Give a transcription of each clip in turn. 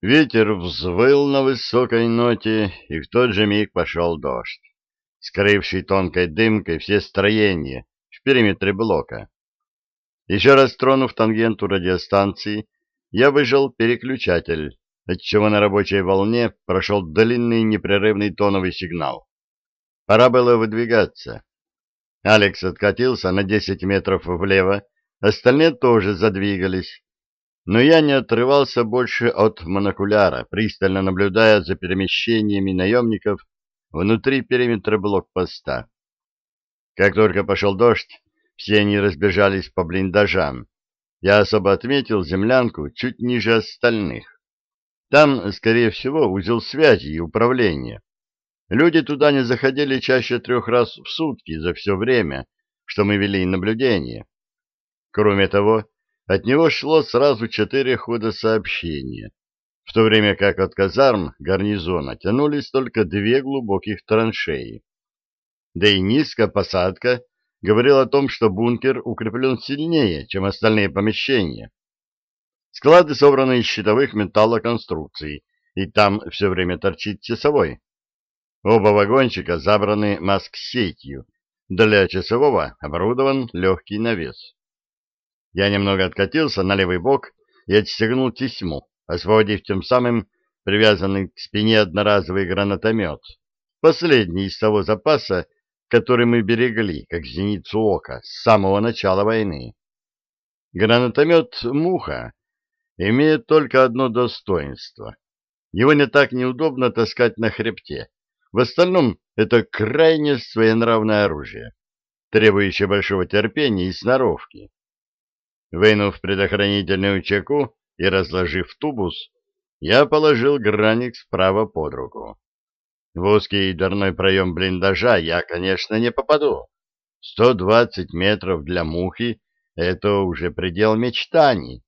Ветер взвыл на высокой ноте, и в тот же миг пошел дождь, скрывший тонкой дымкой все строения в периметре блока. Еще раз тронув тангенту радиостанции, я выжал переключатель, отчего на рабочей волне прошел длинный непрерывный тоновый сигнал. Пора было выдвигаться. Алекс откатился на 10 метров влево, остальные тоже задвигались, но я не отрывался больше от монокуляра, пристально наблюдая за перемещениями наемников внутри периметра блокпоста. Как только пошел дождь, все они разбежались по блиндажам. Я особо отметил землянку чуть ниже остальных. Там, скорее всего, узел связи и управления. Люди туда не заходили чаще трех раз в сутки за все время, что мы вели наблюдение. Кроме того, от него шло сразу четыре хода сообщения, в то время как от казарм гарнизона тянулись только две глубоких траншеи. Да и низкая посадка говорила о том, что бункер укреплен сильнее, чем остальные помещения. Склады собраны из щитовых металлоконструкций, и там все время торчит часовой. Оба вагончика забраны маск-сетью, для часового оборудован легкий навес. Я немного откатился на левый бок и отстегнул тесьму, освободив тем самым привязанный к спине одноразовый гранатомет, последний из того запаса, который мы берегли, как зеницу ока, с самого начала войны. Гранатомет «Муха» имеет только одно достоинство. Его не так неудобно таскать на хребте. В остальном это крайне своенравное оружие, требующее большого терпения и сноровки. Вынув предохранительную чеку и разложив тубус, я положил граник справа под руку. В узкий дверной проем блиндажа я, конечно, не попаду. 120 метров для мухи — это уже предел мечтаний.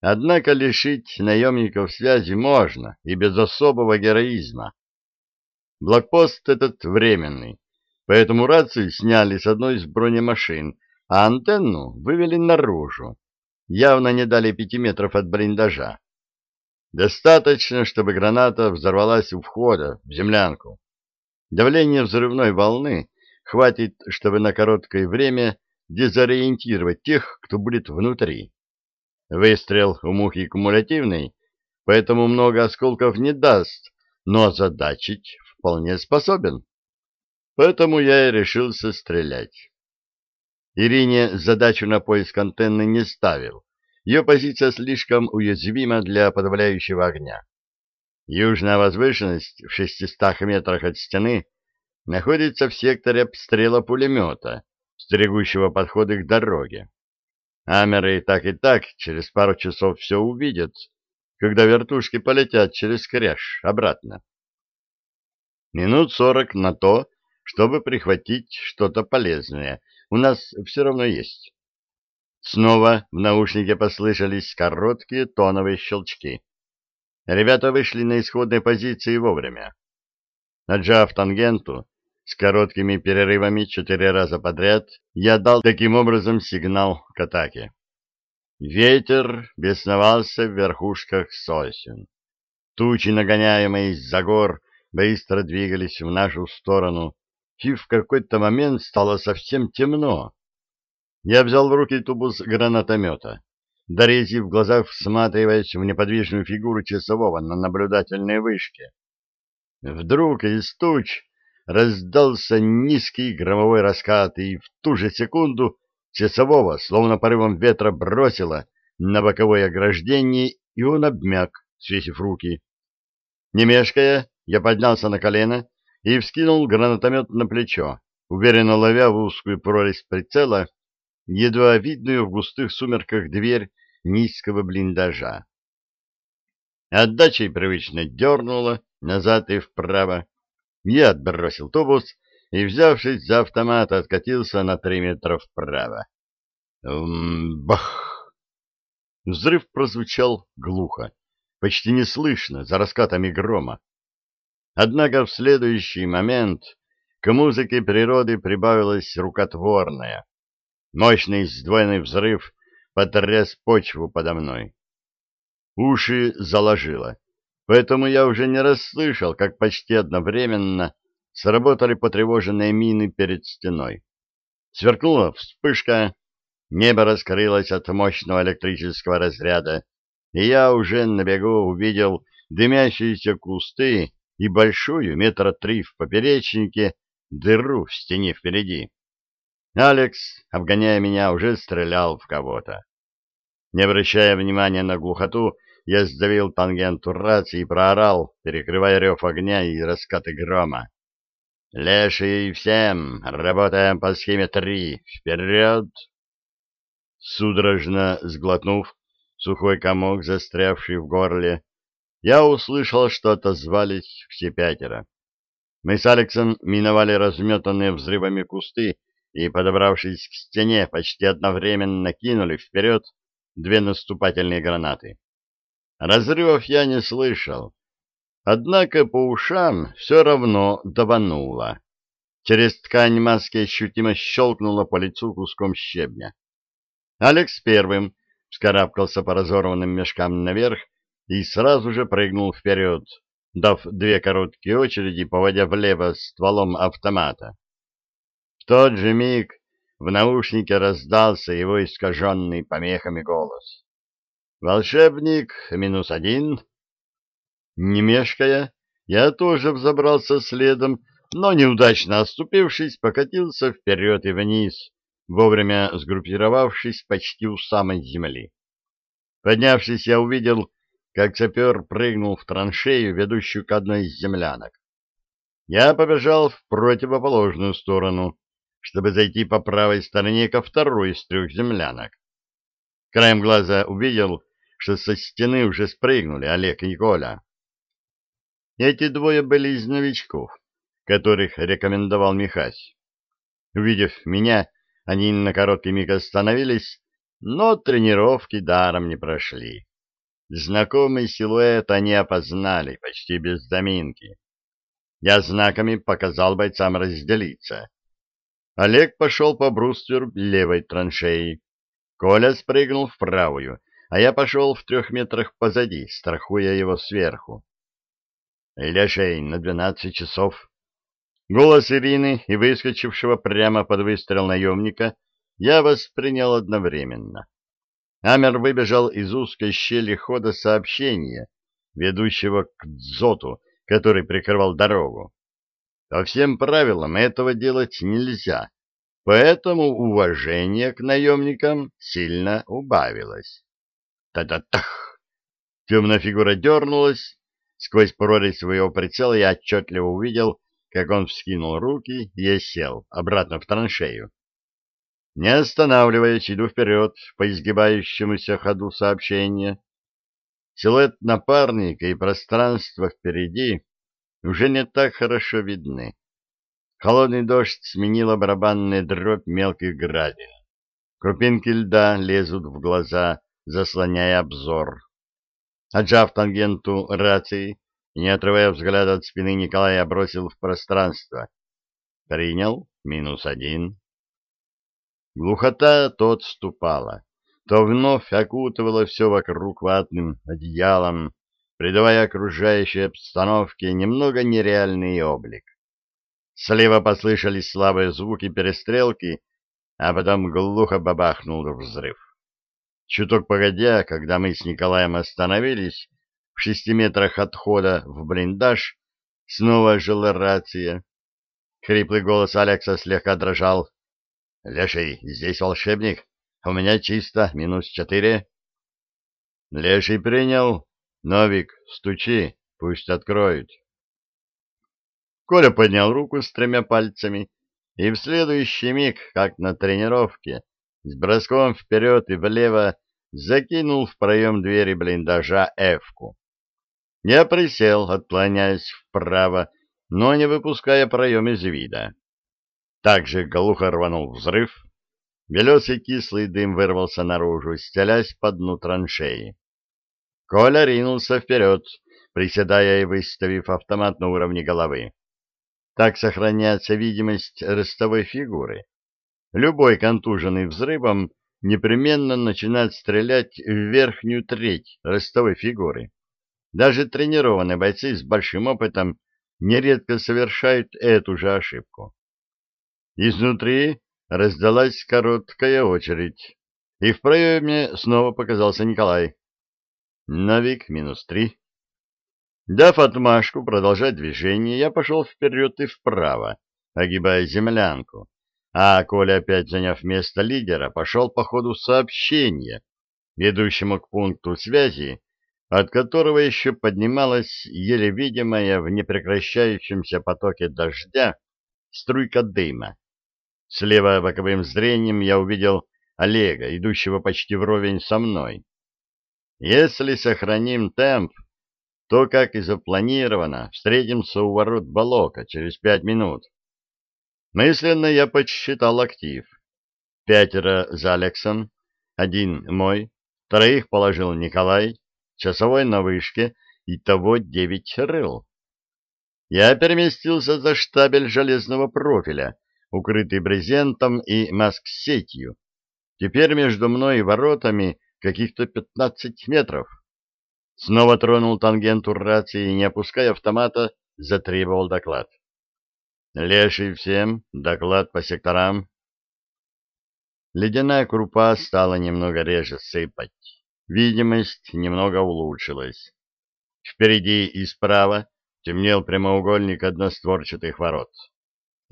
Однако лишить наемников связи можно и без особого героизма. Блокпост этот временный, поэтому рации сняли с одной из бронемашин а антенну вывели наружу, явно не дали пяти метров от блиндажа. Достаточно, чтобы граната взорвалась у входа в землянку. Давление взрывной волны хватит, чтобы на короткое время дезориентировать тех, кто будет внутри. Выстрел у мухи кумулятивный, поэтому много осколков не даст, но задачить вполне способен. Поэтому я и решился стрелять. Ирине задачу на поиск антенны не ставил. Ее позиция слишком уязвима для подавляющего огня. Южная возвышенность в 600 метрах от стены находится в секторе обстрела пулемета, стерегущего подходы к дороге. Амеры так и так через пару часов все увидят, когда вертушки полетят через кряж обратно. Минут сорок на то, чтобы прихватить что-то полезное — у нас все равно есть. Снова в наушнике послышались короткие тоновые щелчки. Ребята вышли на исходной позиции вовремя. Отжав тангенту, с короткими перерывами четыре раза подряд, я дал таким образом сигнал к атаке. Ветер бесновался в верхушках сосен. Тучи, нагоняемые из-за гор, быстро двигались в нашу сторону, и в какой-то момент стало совсем темно. Я взял в руки тубус гранатомета, дорези в глазах всматриваясь в неподвижную фигуру часового на наблюдательной вышке. Вдруг из туч раздался низкий громовой раскат, и в ту же секунду часового, словно порывом ветра, бросило на боковое ограждение, и он обмяк, свесив руки. Не мешкая, я поднялся на колено и вскинул гранатомет на плечо, уверенно ловя в узкую прорезь прицела едва видную в густых сумерках дверь низкого блиндажа. Отдачей привычно дернула назад и вправо. Я отбросил тубус и, взявшись за автомат, откатился на три метра вправо. Бах! Взрыв прозвучал глухо, почти неслышно, за раскатами грома. Однако в следующий момент к музыке природы прибавилась рукотворная. Мощный сдвоенный взрыв потряс почву подо мной. Уши заложило, поэтому я уже не расслышал, как почти одновременно сработали потревоженные мины перед стеной. Сверкнула вспышка, небо раскрылось от мощного электрического разряда, и я уже на бегу увидел дымящиеся кусты и большую, метра три в поперечнике, дыру в стене впереди. Алекс, обгоняя меня, уже стрелял в кого-то. Не обращая внимания на глухоту, я сдавил тангенту рации и проорал, перекрывая рев огня и раскаты грома. «Леший всем! Работаем по схеме три! Вперед!» Судорожно сглотнув сухой комок, застрявший в горле, я услышал, что отозвались все пятеро. Мы с Алексом миновали разметанные взрывами кусты и, подобравшись к стене, почти одновременно кинули вперед две наступательные гранаты. Разрывов я не слышал, Однако по ушам все равно давануло. Через ткань маски ощутимо щелкнуло по лицу куском щебня. Алекс первым вскарабкался по разорванным мешкам наверх и сразу же прыгнул вперед, дав две короткие очереди, поводя влево стволом автомата. В тот же миг в наушнике раздался его искаженный помехами голос. «Волшебник минус один, не мешкая, я тоже взобрался следом, но, неудачно оступившись, покатился вперед и вниз, вовремя сгруппировавшись почти у самой земли. Поднявшись, я увидел, как сапер прыгнул в траншею, ведущую к одной из землянок. Я побежал в противоположную сторону, чтобы зайти по правой стороне ко второй из трех землянок. Краем глаза увидел, что со стены уже спрыгнули Олег и Коля. Эти двое были из новичков, которых рекомендовал Михась. Увидев меня, они на короткий миг остановились, но тренировки даром не прошли. Знакомый силуэт они опознали почти без заминки. Я знаками показал бойцам разделиться. Олег пошел по брустверу левой траншеи. Коля спрыгнул в правую, а я пошел в трех метрах позади, страхуя его сверху. Лешей на двенадцать часов. Голос Ирины и выскочившего прямо под выстрел наемника я воспринял одновременно. Амер выбежал из узкой щели хода сообщения, ведущего к дзоту, который прикрывал дорогу. По всем правилам этого делать нельзя, поэтому уважение к наемникам сильно убавилось. Та-да-тах! Темная фигура дернулась, Сквозь прорезь своего прицела я отчетливо увидел, как он вскинул руки и сел обратно в траншею. Не останавливаясь, иду вперед по изгибающемуся ходу сообщения. Силуэт напарника и пространство впереди уже не так хорошо видны. Холодный дождь сменила барабанная дробь мелких градин. Крупинки льда лезут в глаза, заслоняя обзор. Отжав тангенту рации, не отрывая взгляда от спины, Николая бросил в пространство. Принял. Минус один. Глухота то отступала, то вновь окутывала все вокруг ватным одеялом, придавая окружающей обстановке немного нереальный облик. Слева послышались слабые звуки перестрелки, а потом глухо бабахнул взрыв. Чуток погодя, когда мы с Николаем остановились в шести метрах от входа в блиндаж, снова жила рация. Хриплый голос Алекса слегка дрожал. — Леший, здесь волшебник. У меня чисто, минус четыре. — Леший принял. Новик, стучи, пусть откроют. Коля поднял руку с тремя пальцами, и в следующий миг, как на тренировке, с броском вперед и влево закинул в проем двери блиндажа Эвку. Я присел, отклоняясь вправо, но не выпуская проем из вида. Также глухо рванул взрыв. Белесый кислый дым вырвался наружу, стелясь по дну траншеи. Коля ринулся вперед, приседая и выставив автомат на уровне головы. Так сохраняется видимость ростовой фигуры. Любой контуженный взрывом непременно начинают стрелять в верхнюю треть ростовой фигуры. Даже тренированные бойцы с большим опытом нередко совершают эту же ошибку. Изнутри раздалась короткая очередь, и в проеме снова показался Николай. Навик минус три. Дав отмашку продолжать движение, я пошел вперед и вправо, огибая землянку, а Коля, опять заняв место лидера, пошел по ходу сообщения, ведущему к пункту связи, от которого еще поднималась еле видимая в непрекращающемся потоке дождя струйка дыма. Слева боковым зрением я увидел Олега, идущего почти вровень со мной. Если сохраним темп, то, как и запланировано, встретимся у ворот Балока через пять минут. Мысленно я подсчитал актив. Пятеро за Алексом, один мой, троих положил Николай, часовой на вышке, и того девять рыл. Я переместился за штабель железного профиля, укрытый брезентом и маск-сетью. Теперь между мной и воротами каких-то пятнадцать метров. Снова тронул тангенту рации и, не опуская автомата, затребовал доклад. «Леший всем, доклад по секторам». Ледяная крупа стала немного реже сыпать. Видимость немного улучшилась. Впереди и справа темнел прямоугольник одностворчатых ворот.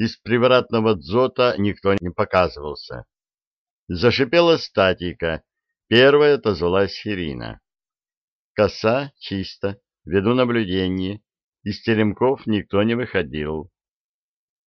Из привратного дзота никто не показывался. Зашипела статика. Первая отозвалась Ирина. Коса чисто, веду наблюдение. Из теремков никто не выходил.